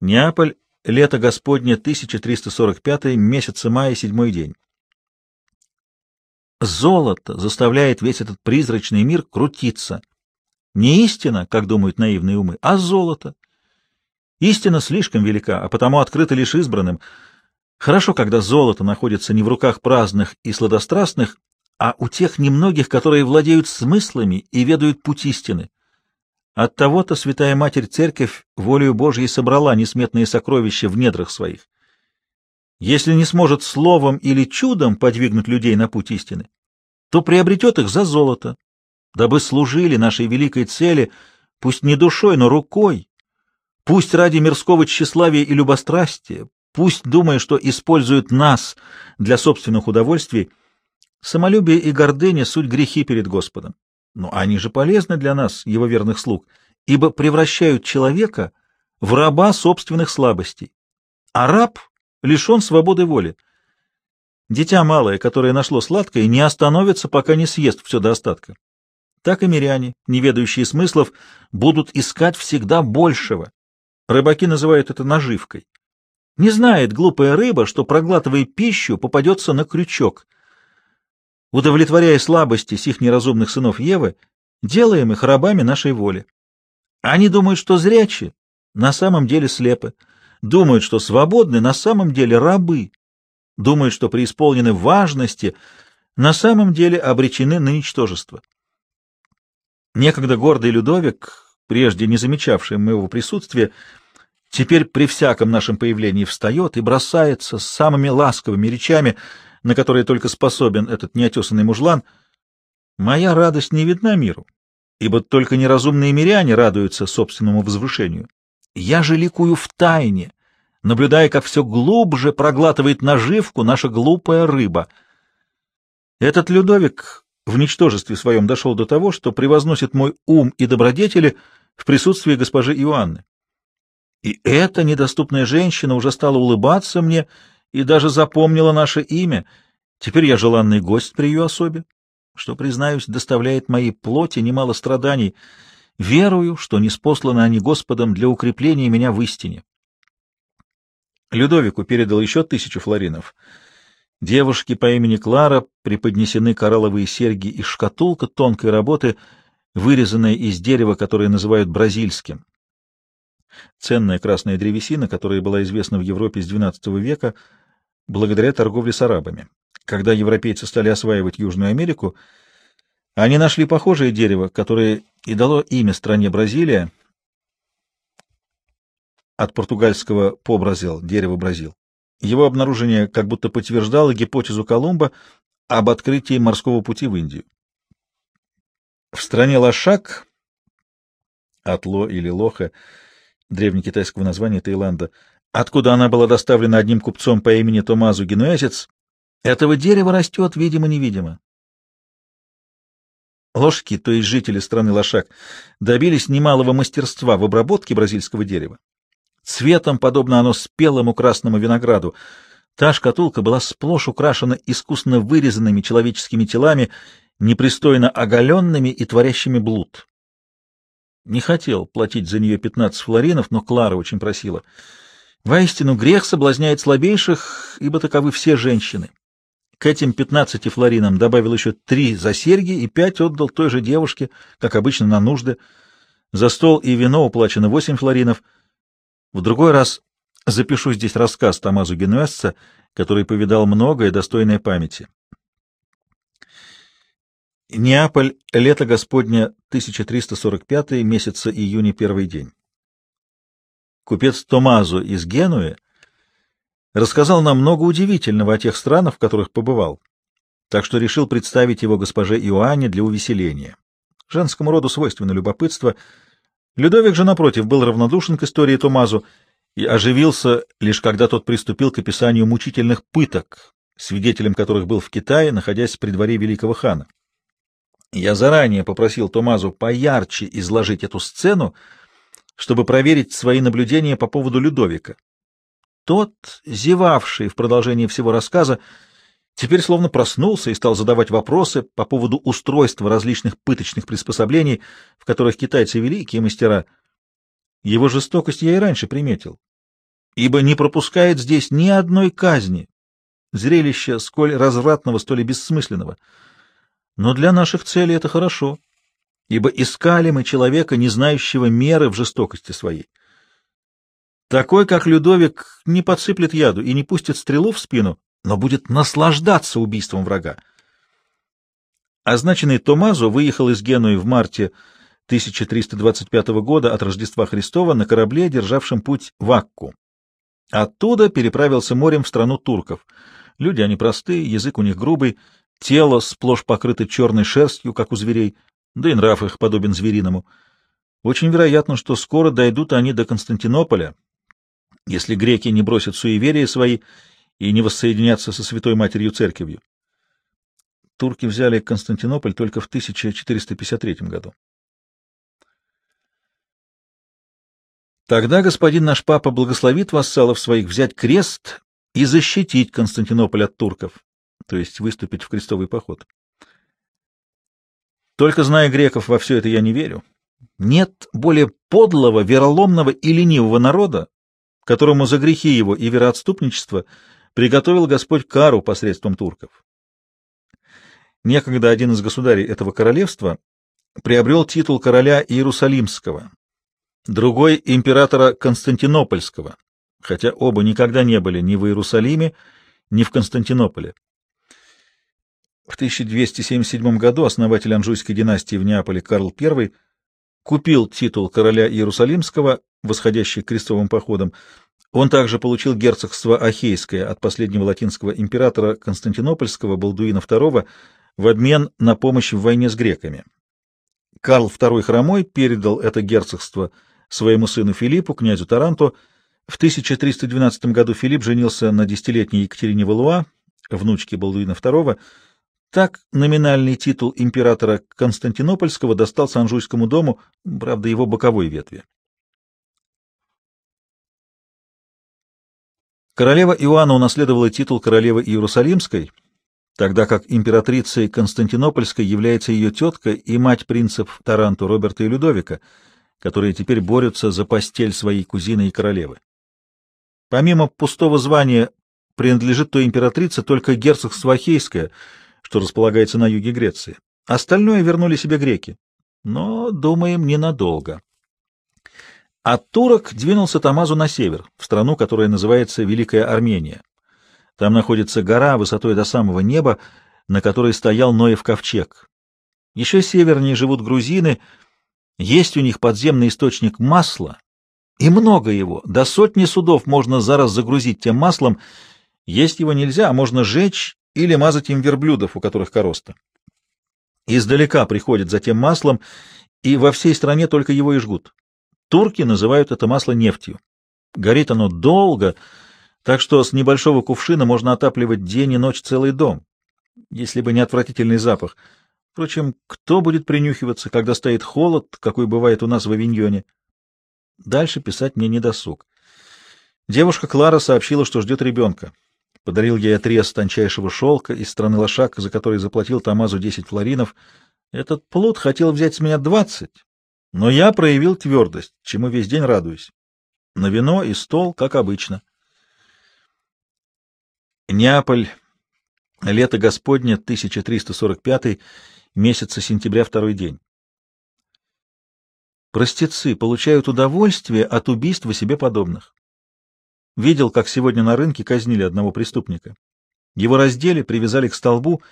Неаполь, лето Господне, 1345, месяца мая, седьмой день. Золото заставляет весь этот призрачный мир крутиться. Не истина, как думают наивные умы, а золото. Истина слишком велика, а потому открыта лишь избранным. Хорошо, когда золото находится не в руках праздных и сладострастных, а у тех немногих, которые владеют смыслами и ведают путь истины. Оттого-то Святая Матерь Церковь волею Божьей собрала несметные сокровища в недрах своих. Если не сможет словом или чудом подвигнуть людей на путь истины, то приобретет их за золото, дабы служили нашей великой цели, пусть не душой, но рукой, пусть ради мирского тщеславия и любострастия, пусть думая, что используют нас для собственных удовольствий, самолюбие и гордыня — суть грехи перед Господом. Но они же полезны для нас, его верных слуг, ибо превращают человека в раба собственных слабостей. А раб лишен свободы воли. Дитя малое, которое нашло сладкое, не остановится, пока не съест все до остатка. Так и миряне, не ведающие смыслов, будут искать всегда большего. Рыбаки называют это наживкой. Не знает глупая рыба, что, проглатывая пищу, попадется на крючок. Удовлетворяя слабости сих неразумных сынов Евы, делаем их рабами нашей воли. Они думают, что зрячи, на самом деле слепы. Думают, что свободны, на самом деле рабы. Думают, что преисполнены важности, на самом деле обречены на ничтожество. Некогда гордый Людовик, прежде не замечавший моего присутствия, теперь при всяком нашем появлении встает и бросается с самыми ласковыми речами, на которые только способен этот неотесанный мужлан. Моя радость не видна миру, ибо только неразумные миряне радуются собственному возвышению. Я же ликую в тайне, наблюдая, как все глубже проглатывает наживку наша глупая рыба. Этот Людовик в ничтожестве своем дошел до того, что превозносит мой ум и добродетели в присутствии госпожи Иоанны. И эта недоступная женщина уже стала улыбаться мне и даже запомнила наше имя. Теперь я желанный гость при ее особе, что, признаюсь, доставляет моей плоти немало страданий — Верую, что не спосланы они Господом для укрепления меня в истине. Людовику передал еще тысячу флоринов. Девушке по имени Клара преподнесены коралловые серьги и шкатулка тонкой работы, вырезанная из дерева, которое называют бразильским. Ценная красная древесина, которая была известна в Европе с XII века благодаря торговле с арабами. Когда европейцы стали осваивать Южную Америку, они нашли похожее дерево, которое и дало имя стране Бразилия от португальского «побразил» — дерево Бразил. Его обнаружение как будто подтверждало гипотезу Колумба об открытии морского пути в Индию. В стране Лошак, Атло или Лоха, древнекитайского названия Таиланда, откуда она была доставлена одним купцом по имени Томазу Генуэзец, этого дерева растет видимо-невидимо. Ложки, то есть жители страны Лошак, добились немалого мастерства в обработке бразильского дерева. Цветом подобно оно спелому красному винограду. Та шкатулка была сплошь украшена искусно вырезанными человеческими телами, непристойно оголенными и творящими блуд. Не хотел платить за нее пятнадцать флоринов, но Клара очень просила. Воистину, грех соблазняет слабейших, ибо таковы все женщины. К этим пятнадцати флоринам добавил еще три за серьги и пять отдал той же девушке, как обычно, на нужды. За стол и вино уплачено восемь флоринов. В другой раз запишу здесь рассказ Томазу Генуэсца, который повидал многое, достойное памяти. Неаполь, лето Господня, 1345, месяца июня, первый день. Купец Томазо из Генуи рассказал нам много удивительного о тех странах, в которых побывал, так что решил представить его госпоже Иоанне для увеселения. Женскому роду свойственно любопытство. Людовик же, напротив, был равнодушен к истории Томазу и оживился, лишь когда тот приступил к описанию мучительных пыток, свидетелем которых был в Китае, находясь при дворе великого хана. Я заранее попросил Томазу поярче изложить эту сцену, чтобы проверить свои наблюдения по поводу Людовика. Тот, зевавший в продолжении всего рассказа, теперь словно проснулся и стал задавать вопросы по поводу устройства различных пыточных приспособлений, в которых китайцы великие мастера. Его жестокость я и раньше приметил. ибо не пропускает здесь ни одной казни. Зрелище сколь развратного, столь и бессмысленного. Но для наших целей это хорошо, ибо искали мы человека, не знающего меры в жестокости своей. Такой, как Людовик, не подсыплет яду и не пустит стрелу в спину, но будет наслаждаться убийством врага. Означенный Томазо выехал из Генуи в марте 1325 года от Рождества Христова на корабле, державшем путь в Акку. Оттуда переправился морем в страну турков. Люди они простые, язык у них грубый, тело сплошь покрыто черной шерстью, как у зверей, да и нрав их подобен звериному. Очень вероятно, что скоро дойдут они до Константинополя, если греки не бросят суеверия свои и не воссоединятся со Святой Матерью Церковью турки взяли Константинополь только в 1453 году. Тогда господин наш папа благословит вассалов своих взять крест и защитить Константинополь от турков, то есть выступить в крестовый поход. Только зная греков, во все это я не верю. Нет более подлого, вероломного и ленивого народа, которому за грехи его и вероотступничество приготовил Господь кару посредством турков. Некогда один из государей этого королевства приобрел титул короля Иерусалимского, другой — императора Константинопольского, хотя оба никогда не были ни в Иерусалиме, ни в Константинополе. В 1277 году основатель Анжуйской династии в Неаполе Карл I купил титул короля Иерусалимского, восходящий к крестовым походам. Он также получил герцогство Ахейское от последнего латинского императора Константинопольского Балдуина II, в обмен на помощь в войне с греками. Карл II Хромой передал это герцогство своему сыну Филиппу, князю Таранту. В 1312 году Филипп женился на десятилетней Екатерине Валуа, внучке Балдуина II. Так номинальный титул императора Константинопольского достался Анжуйскому дому, правда, его боковой ветви. Королева Иоанна унаследовала титул королевы Иерусалимской — тогда как императрицей Константинопольской является ее тетка и мать принцев Таранту Роберта и Людовика, которые теперь борются за постель своей кузины и королевы. Помимо пустого звания принадлежит той императрице только герцогство Ахейское, что располагается на юге Греции. Остальное вернули себе греки, но, думаем, ненадолго. От турок двинулся Тамазу на север, в страну, которая называется Великая Армения. Там находится гора высотой до самого неба, на которой стоял Ноев ковчег. Еще севернее живут грузины, есть у них подземный источник масла, и много его, до сотни судов можно за раз загрузить тем маслом, есть его нельзя, а можно жечь или мазать им верблюдов, у которых короста. Издалека приходят за тем маслом, и во всей стране только его и жгут. Турки называют это масло нефтью. Горит оно долго, так что с небольшого кувшина можно отапливать день и ночь целый дом, если бы не отвратительный запах. Впрочем, кто будет принюхиваться, когда стоит холод, какой бывает у нас в Авиньоне? Дальше писать мне не досуг. Девушка Клара сообщила, что ждет ребенка. Подарил ей отрез тончайшего шелка из страны лошак, за который заплатил Тамазу десять флоринов. Этот плут хотел взять с меня двадцать, но я проявил твердость, чему весь день радуюсь. На вино и стол, как обычно. Неаполь. Лето Господне, 1345, месяца сентября, второй день. Простецы получают удовольствие от убийства себе подобных. Видел, как сегодня на рынке казнили одного преступника. Его раздели, привязали к столбу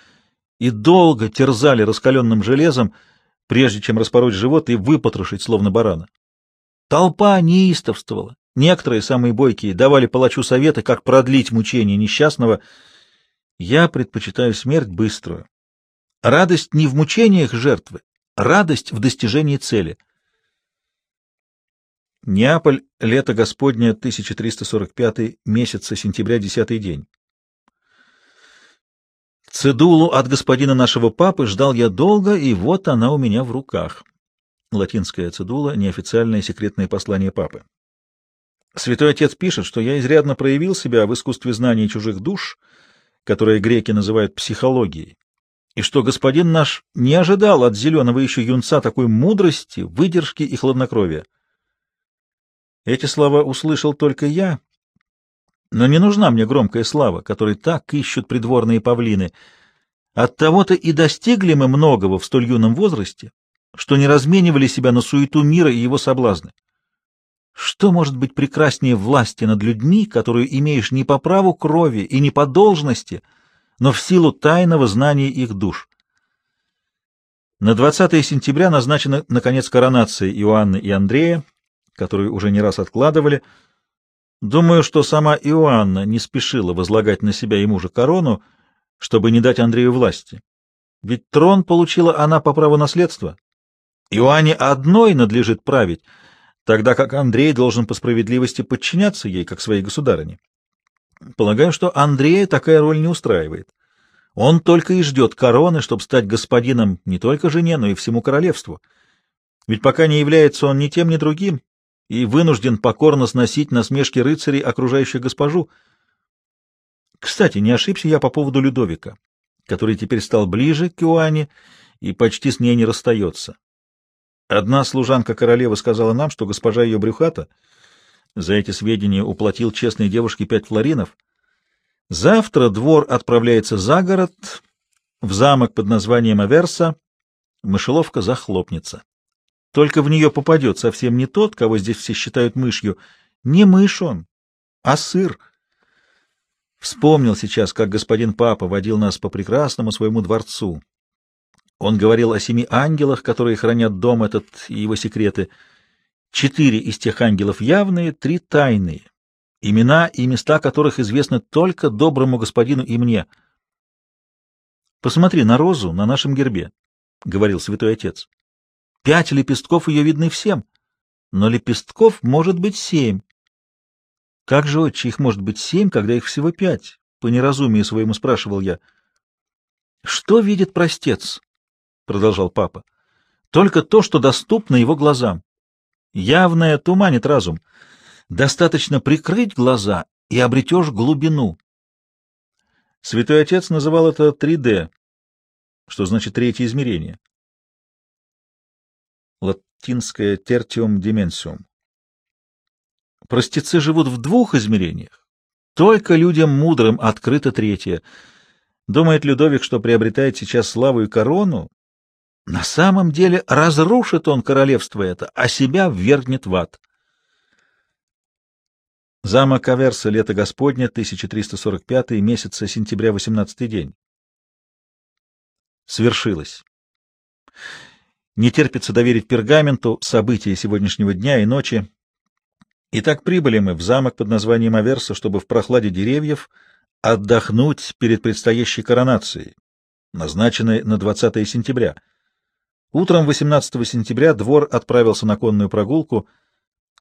и долго терзали раскаленным железом, прежде чем распороть живот и выпотрошить, словно барана. Толпа неистовствовала. Некоторые, самые бойкие, давали палачу советы, как продлить мучение несчастного. Я предпочитаю смерть быструю. Радость не в мучениях жертвы, радость в достижении цели. Неаполь, лето Господне, 1345 месяца сентября, десятый день. Цедулу от господина нашего папы ждал я долго, и вот она у меня в руках. Латинская цедула — неофициальное секретное послание папы. Святой Отец пишет, что я изрядно проявил себя в искусстве знания чужих душ, которое греки называют психологией, и что господин наш не ожидал от зеленого еще юнца такой мудрости, выдержки и хладнокровия. Эти слова услышал только я, Но не нужна мне громкая слава, которой так ищут придворные павлины. От того-то и достигли мы многого в столь юном возрасте, что не разменивали себя на суету мира и его соблазны. Что может быть прекраснее власти над людьми, которую имеешь не по праву крови и не по должности, но в силу тайного знания их душ? На 20 сентября назначена, наконец, коронация Иоанны и Андрея, которую уже не раз откладывали. Думаю, что сама Иоанна не спешила возлагать на себя и мужа корону, чтобы не дать Андрею власти. Ведь трон получила она по праву наследства. Иоанне одной надлежит править — тогда как Андрей должен по справедливости подчиняться ей, как своей государыне. Полагаю, что Андрея такая роль не устраивает. Он только и ждет короны, чтобы стать господином не только жене, но и всему королевству. Ведь пока не является он ни тем, ни другим, и вынужден покорно сносить насмешки рыцарей, окружающих госпожу. Кстати, не ошибся я по поводу Людовика, который теперь стал ближе к Иоанне и почти с ней не расстается. Одна служанка королевы сказала нам, что госпожа ее брюхата за эти сведения уплатил честной девушке пять флоринов. Завтра двор отправляется за город, в замок под названием Аверса. Мышеловка захлопнется. Только в нее попадет совсем не тот, кого здесь все считают мышью. Не мышь он, а сыр. Вспомнил сейчас, как господин папа водил нас по прекрасному своему дворцу. Он говорил о семи ангелах, которые хранят дом этот и его секреты. Четыре из тех ангелов явные, три тайные, имена и места которых известны только доброму господину и мне. «Посмотри на розу на нашем гербе», — говорил святой отец. «Пять лепестков ее видны всем, но лепестков может быть семь. Как же, отче, их может быть семь, когда их всего пять?» — по неразумию своему спрашивал я. «Что видит простец?» — продолжал папа, — только то, что доступно его глазам. Явное туманит разум. Достаточно прикрыть глаза, и обретешь глубину. Святой Отец называл это 3D, что значит третье измерение. Латинское tertium dimensium. Простецы живут в двух измерениях. Только людям мудрым открыто третье. Думает Людовик, что приобретает сейчас славу и корону, на самом деле разрушит он королевство это, а себя ввергнет в ад. Замок Аверса, лето Господня, 1345 месяца сентября, 18 день. Свершилось. Не терпится доверить пергаменту события сегодняшнего дня и ночи. Итак, прибыли мы в замок под названием Аверса, чтобы в прохладе деревьев отдохнуть перед предстоящей коронацией, назначенной на 20 сентября. Утром 18 сентября двор отправился на конную прогулку.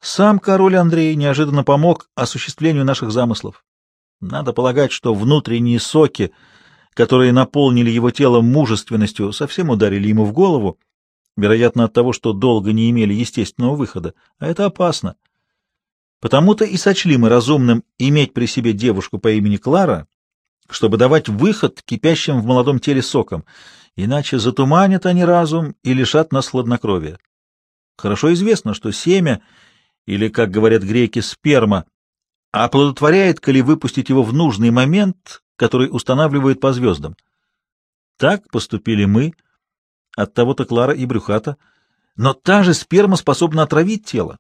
Сам король Андрей неожиданно помог осуществлению наших замыслов. Надо полагать, что внутренние соки, которые наполнили его тело мужественностью, совсем ударили ему в голову, вероятно, от того, что долго не имели естественного выхода, а это опасно. Потому-то и сочли мы разумным иметь при себе девушку по имени Клара, чтобы давать выход кипящим в молодом теле сокам — иначе затуманят они разум и лишат нас хладнокровия. Хорошо известно, что семя, или, как говорят греки, сперма, оплодотворяет, коли выпустить его в нужный момент, который устанавливают по звездам. Так поступили мы, от того-то Клара и Брюхата, но та же сперма способна отравить тело.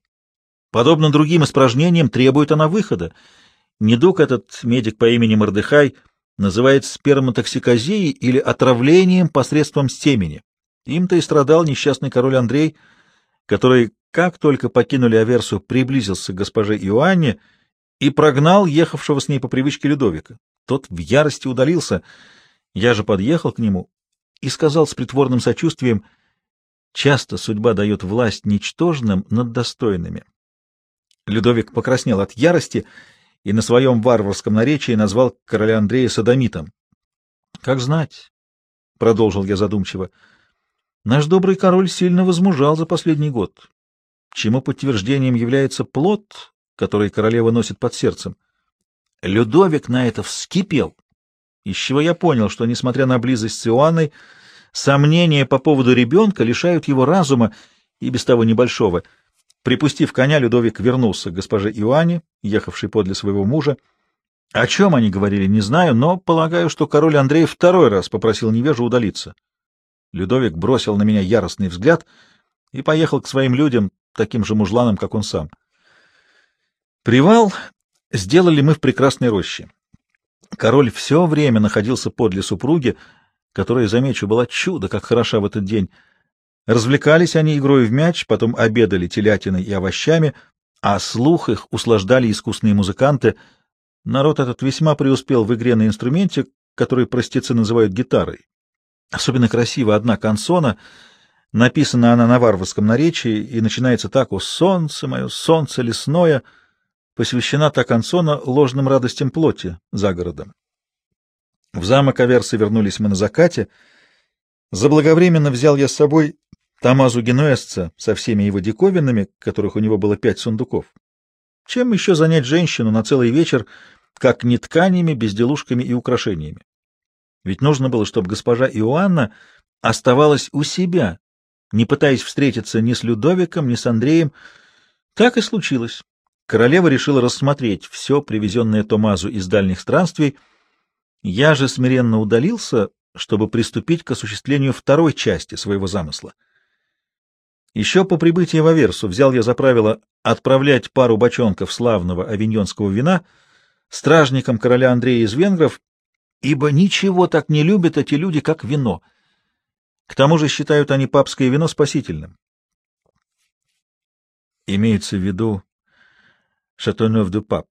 Подобно другим испражнениям требует она выхода. Недуг этот медик по имени Мордыхай — называют сперматоксикозией или отравлением посредством семени. Им-то и страдал несчастный король Андрей, который, как только покинули Аверсу, приблизился к госпоже Иоанне и прогнал ехавшего с ней по привычке Людовика. Тот в ярости удалился. Я же подъехал к нему и сказал с притворным сочувствием, «Часто судьба дает власть ничтожным над достойными». Людовик покраснел от ярости и на своем варварском наречии назвал короля Андрея садомитом. — Как знать, — продолжил я задумчиво, — наш добрый король сильно возмужал за последний год, чему подтверждением является плод, который королева носит под сердцем. Людовик на это вскипел, из чего я понял, что, несмотря на близость с Иоанной, сомнения по поводу ребенка лишают его разума и без того небольшого — Припустив коня, Людовик вернулся к госпоже Иоанне, ехавшей подле своего мужа, О чем они говорили, не знаю, но полагаю, что король Андрей второй раз попросил невежу удалиться. Людовик бросил на меня яростный взгляд и поехал к своим людям, таким же мужланам, как он сам. Привал сделали мы в прекрасной роще. Король все время находился подле супруги, которая, замечу, была чудо, как хороша в этот день. Развлекались они игрой в мяч, потом обедали телятиной и овощами, а слух их услаждали искусные музыканты. Народ этот весьма преуспел в игре на инструменте, который простецы называют гитарой. Особенно красиво одна консона, написана она на варварском наречии и начинается так «О солнце мое, солнце лесное», посвящена та консона ложным радостям плоти за городом. В замок Аверса вернулись мы на закате. Заблаговременно взял я с собой Тамазу Генуэсца со всеми его диковинами, которых у него было пять сундуков. Чем еще занять женщину на целый вечер, как не тканями, безделушками и украшениями? Ведь нужно было, чтобы госпожа Иоанна оставалась у себя, не пытаясь встретиться ни с Людовиком, ни с Андреем. Так и случилось. Королева решила рассмотреть все, привезенное Томазу из дальних странствий, я же смиренно удалился, чтобы приступить к осуществлению второй части своего замысла. Еще по прибытии в Аверсу взял я за правило отправлять пару бочонков славного авиньонского вина стражникам короля Андрея из венгров, ибо ничего так не любят эти люди, как вино. К тому же считают они папское вино спасительным. Имеется в виду Шатонев-де-Пап,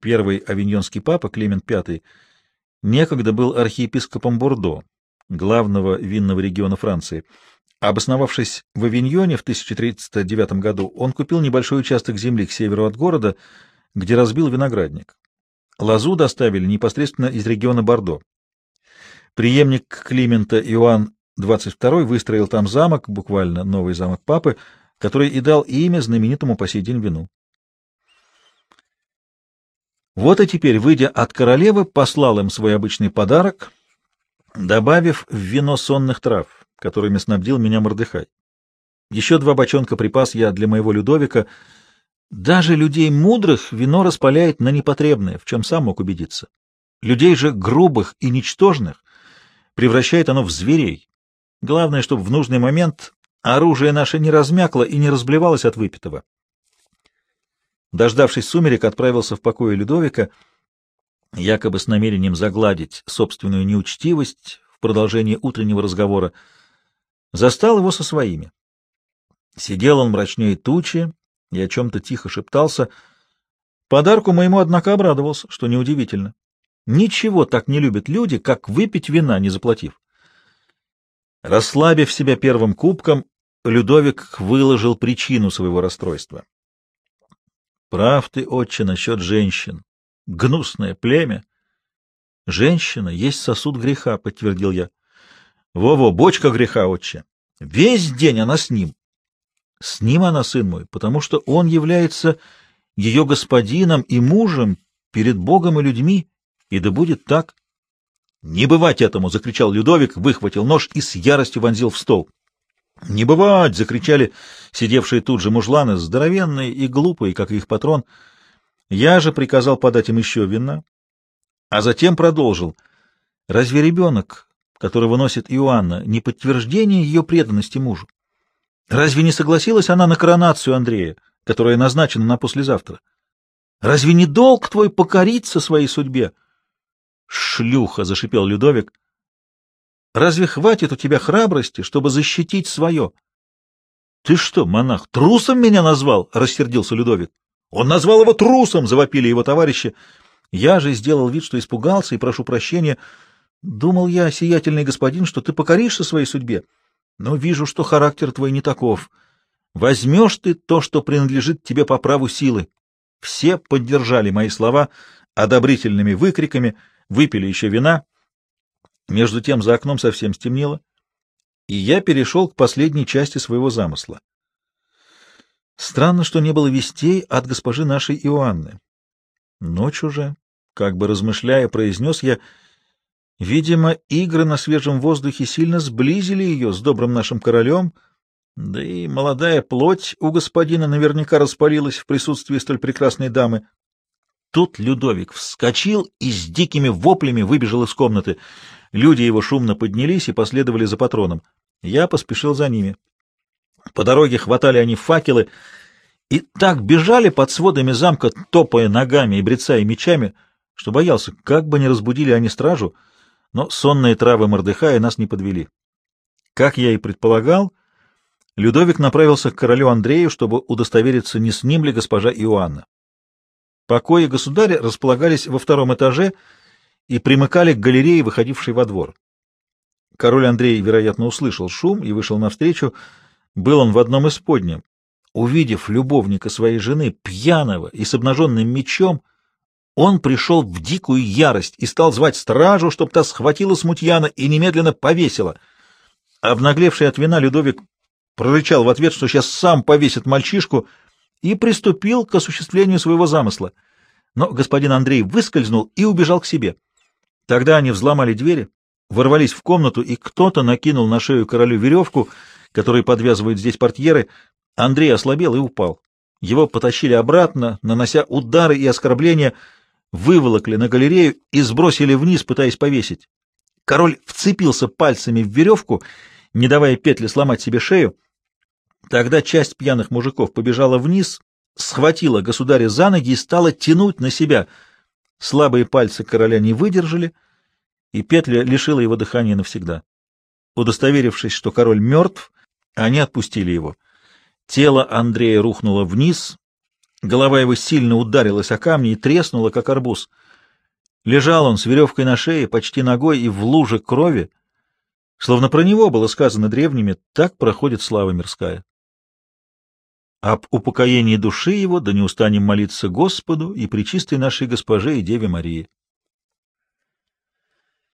первый авиньонский папа Климент V, некогда был архиепископом Бордо, главного винного региона Франции. Обосновавшись в Авиньоне в 1309 году, он купил небольшой участок земли к северу от города, где разбил виноградник. Лозу доставили непосредственно из региона Бордо. Приемник Климента Иоанн XXII выстроил там замок, буквально новый замок папы, который и дал имя знаменитому по сей день вину. Вот и теперь, выйдя от королевы, послал им свой обычный подарок, добавив в вино сонных трав, которыми снабдил меня Мордыхай. Еще два бочонка припас я для моего Людовика. Даже людей мудрых вино распаляет на непотребное, в чем сам мог убедиться. Людей же грубых и ничтожных превращает оно в зверей. Главное, чтобы в нужный момент оружие наше не размякло и не разблевалось от выпитого. Дождавшись сумерек, отправился в покое Людовика, якобы с намерением загладить собственную неучтивость в продолжении утреннего разговора. Застал его со своими. Сидел он мрачнее тучи и о чем-то тихо шептался. Подарку моему, однако, обрадовался, что неудивительно. Ничего так не любят люди, как выпить вина, не заплатив. Расслабив себя первым кубком, Людовик выложил причину своего расстройства. Прав ты, отче, насчет женщин. Гнусное племя. Женщина есть сосуд греха, подтвердил я. Во-во, бочка греха, отче. Весь день она с ним. С ним она, сын мой, потому что он является ее господином и мужем перед Богом и людьми, и да будет так. — Не бывать этому! — закричал Людовик, выхватил нож и с яростью вонзил в стол. «Не бывать!» — закричали сидевшие тут же мужланы, здоровенные и глупые, как и их патрон. Я же приказал подать им еще вина, а затем продолжил. «Разве ребенок, которого носит Иоанна, не подтверждение ее преданности мужу? Разве не согласилась она на коронацию Андрея, которая назначена на послезавтра? Разве не долг твой покориться своей судьбе?» «Шлюха!» — зашипел Людовик. Разве хватит у тебя храбрости, чтобы защитить свое? — Ты что, монах, трусом меня назвал? — рассердился Людовик. — Он назвал его трусом! — завопили его товарищи. Я же сделал вид, что испугался и прошу прощения. Думал я, сиятельный господин, что ты покоришься своей судьбе, но вижу, что характер твой не таков. Возьмешь ты то, что принадлежит тебе по праву силы. Все поддержали мои слова одобрительными выкриками, выпили еще вина — между тем за окном совсем стемнело, и я перешел к последней части своего замысла. Странно, что не было вестей от госпожи нашей Иоанны. Ночь уже, как бы размышляя, произнес я, видимо, игры на свежем воздухе сильно сблизили ее с добрым нашим королем, да и молодая плоть у господина наверняка распалилась в присутствии столь прекрасной дамы. тут Людовик вскочил и с дикими воплями выбежал из комнаты. Люди его шумно поднялись и последовали за патроном. Я поспешил за ними. По дороге хватали они факелы и так бежали под сводами замка, топая ногами и брецая мечами, что боялся, как бы не разбудили они стражу, но сонные травы Мордыхая нас не подвели. Как я и предполагал, Людовик направился к королю Андрею, чтобы удостовериться, не с ним ли госпожа Иоанна. Покои государя располагались во втором этаже и примыкали к галерее, выходившей во двор. Король Андрей, вероятно, услышал шум и вышел навстречу. Был он в одном из подням. Увидев любовника своей жены, пьяного и с обнаженным мечом, он пришел в дикую ярость и стал звать стражу, чтобы та схватила смутьяна и немедленно повесила. Обнаглевший от вина Людовик прорычал в ответ, что сейчас сам повесит мальчишку, и приступил к осуществлению своего замысла. Но господин Андрей выскользнул и убежал к себе. Тогда они взломали двери, ворвались в комнату, и кто-то накинул на шею королю веревку, которой подвязывают здесь портьеры. Андрей ослабел и упал. Его потащили обратно, нанося удары и оскорбления, выволокли на галерею и сбросили вниз, пытаясь повесить. Король вцепился пальцами в веревку, не давая петли сломать себе шею. Тогда часть пьяных мужиков побежала вниз, схватила государя за ноги и стала тянуть на себя. Слабые пальцы короля не выдержали, и петля лишила его дыхания навсегда. Удостоверившись, что король мертв, они отпустили его. Тело Андрея рухнуло вниз, голова его сильно ударилась о камни и треснула, как арбуз. Лежал он с веревкой на шее, почти ногой и в луже крови, словно про него было сказано древними, так проходит слава мирская. Об упокоении души его да не устанем молиться Господу и Пречистой нашей Госпоже и Деве Марии.